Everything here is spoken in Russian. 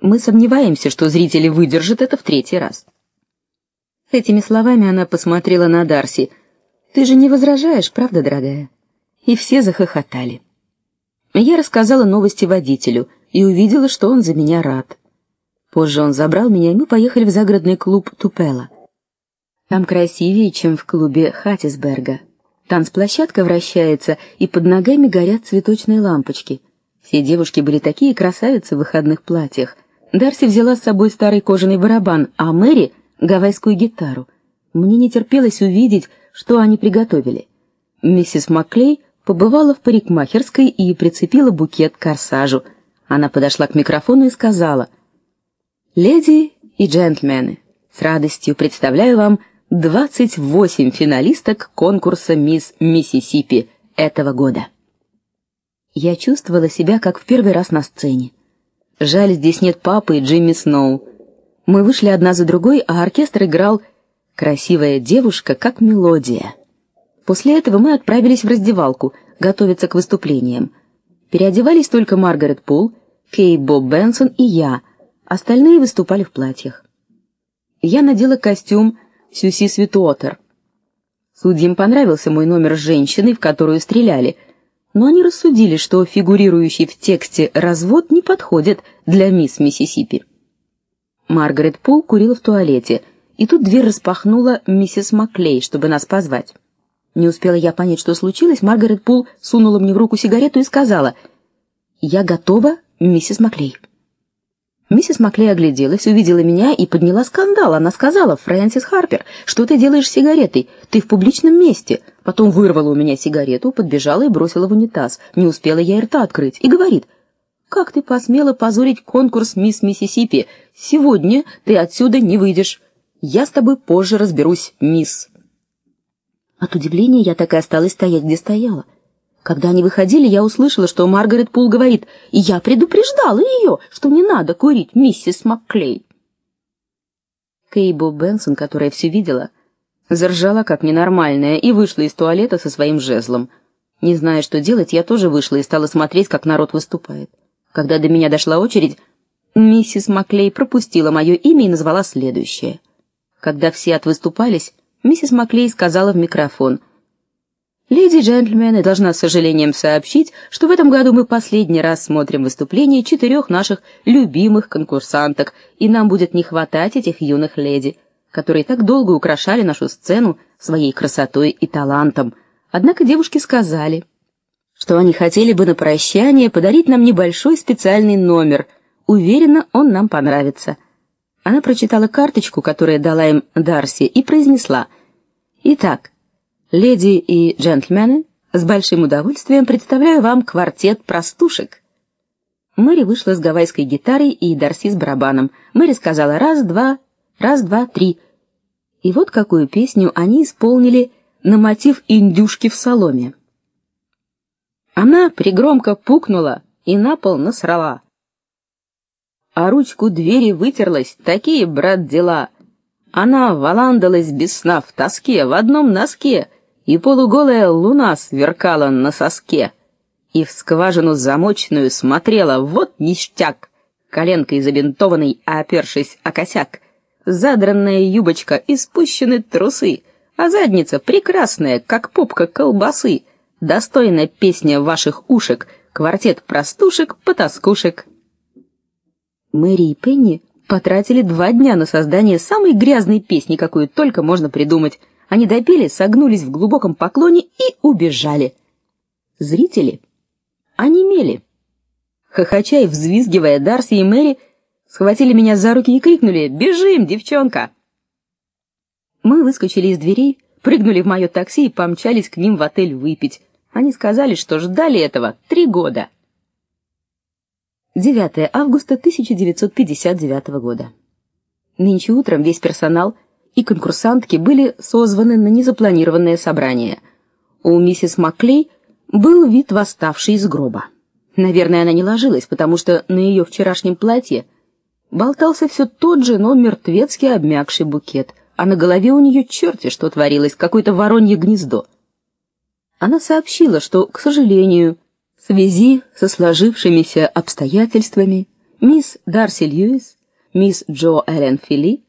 Мы сомневаемся, что зрители выдержат это в третий раз. С этими словами она посмотрела на Дарси. Ты же не возражаешь, правда, дорогая? И все захохотали. Я рассказала новости водителю и увидела, что он за меня рад. Позже он забрал меня, и мы поехали в загородный клуб Тупела. Там красивее, чем в клубе Хаттисберга. Танцплощадка вращается, и под ногами горят цветочные лампочки. Все девушки были такие красавицы в выходных платьях. Дарси взяла с собой старый кожаный барабан, а Мэри гавайскую гитару. Мне не терпелось увидеть, что они приготовили. Миссис Маклей побывала в парикмахерской и прицепила букет к корсажу. Она подошла к микрофону и сказала: "Леди и джентльмены, с радостью представляю вам 28 финалисток конкурса Мисс Миссисипи этого года". Я чувствовала себя как в первый раз на сцене. Жаль, здесь нет папы и Джимми Сноу. Мы вышли одна за другой, а оркестр играл красивая девушка как мелодия. После этого мы отправились в раздевалку готовиться к выступлениям. Переодевались только Маргарет Пул, Кей Боб Бенсон и я. Остальные выступали в платьях. Я надела костюм Сюси Свитуотер. Судьям понравился мой номер с женщиной, в которую стреляли, но они рассудили, что фигурирующий в тексте развод не подходит для мисс Миссисипи. Маргарет Пул курила в туалете, и тут дверь распахнула миссис Маклей, чтобы нас позвать. Не успела я понять, что случилось, Маргарет Пул сунула мне в руку сигарету и сказала: "Я готова, миссис Маклей". Миссис Маклей огляделась, увидела меня и подняла скандал. Она сказала: "Фрэнсис Харпер, что ты делаешь с сигаретой? Ты в публичном месте". Потом вырвала у меня сигарету, подбежала и бросила в унитаз. Не успела я и рта открыть и говорит: "Как ты посмела позорить конкурс мисс Миссисипи? Сегодня ты отсюда не выйдешь. Я с тобой позже разберусь, мисс". От удивления я так и осталась стоять, где стояла. Когда они выходили, я услышала, что Маргарет Пул говорит: "И я предупреждала ее, что не надо курить, миссис Макклей". Кейбо Бенсон, которая все видела, заржала как ненормальная и вышла из туалета со своим жезлом. Не зная, что делать, я тоже вышла и стала смотреть, как народ выступает. Когда до меня дошла очередь, миссис Маклей пропустила мое имя и назвала следующее. Когда все отвыступались, миссис Маклей сказала в микрофон: "Леди и джентльмены, должна с сожалением сообщить, что в этом году мы последний раз смотрим выступление четырех наших любимых конкурсанток, и нам будет не хватать этих юных леди, которые так долго украшали нашу сцену своей красотой и талантом". Однако девушки сказали, что они хотели бы на прощание подарить нам небольшой специальный номер. Уверена, он нам понравится. Она прочитала карточку, которую дала им Дарси, и произнесла: "Итак, леди и джентльмены, с большим удовольствием представляю вам квартет простушек". Мэри вышла с гавайской гитарой и Дарси с барабаном. Мэри сказала: "Раз, два, раз, два, три". И вот какую песню они исполнили на мотив индюшки в соломе. Она пригромко пукнула и на пол насрала а ручку двери вытерлась, такие, брат, дела. Она валандалась без сна в тоске в одном носке, и полуголая луна сверкала на соске. И в скважину замочную смотрела, вот ништяк, коленкой забинтованной, опершись о косяк. Задранная юбочка и спущены трусы, а задница прекрасная, как попка колбасы. Достойная песня ваших ушек, квартет простушек, потаскушек. Мэри и Пенни потратили два дня на создание самой грязной песни, какую только можно придумать. Они допели, согнулись в глубоком поклоне и убежали. Зрители онемели. Хохоча и взвизгивая, Дарси и Мэри схватили меня за руки и крикнули: "Бежим, девчонка!" Мы выскочили из дверей, прыгнули в мое такси и помчались к ним в отель выпить. Они сказали, что ждали этого три года. 9 августа 1959 года. Нынче утром весь персонал и конкурсантки были созваны на незапланированное собрание. У миссис Маклей был вид восставшей из гроба. Наверное, она не ложилась, потому что на ее вчерашнем платье болтался все тот же, но мертвецки обмякший букет, а на голове у нее черти что творилось, какое-то воронье гнездо. Она сообщила, что, к сожалению, в связи со сложившимися обстоятельствами мисс Дарси Льюис, мисс Джо Эллен Филли,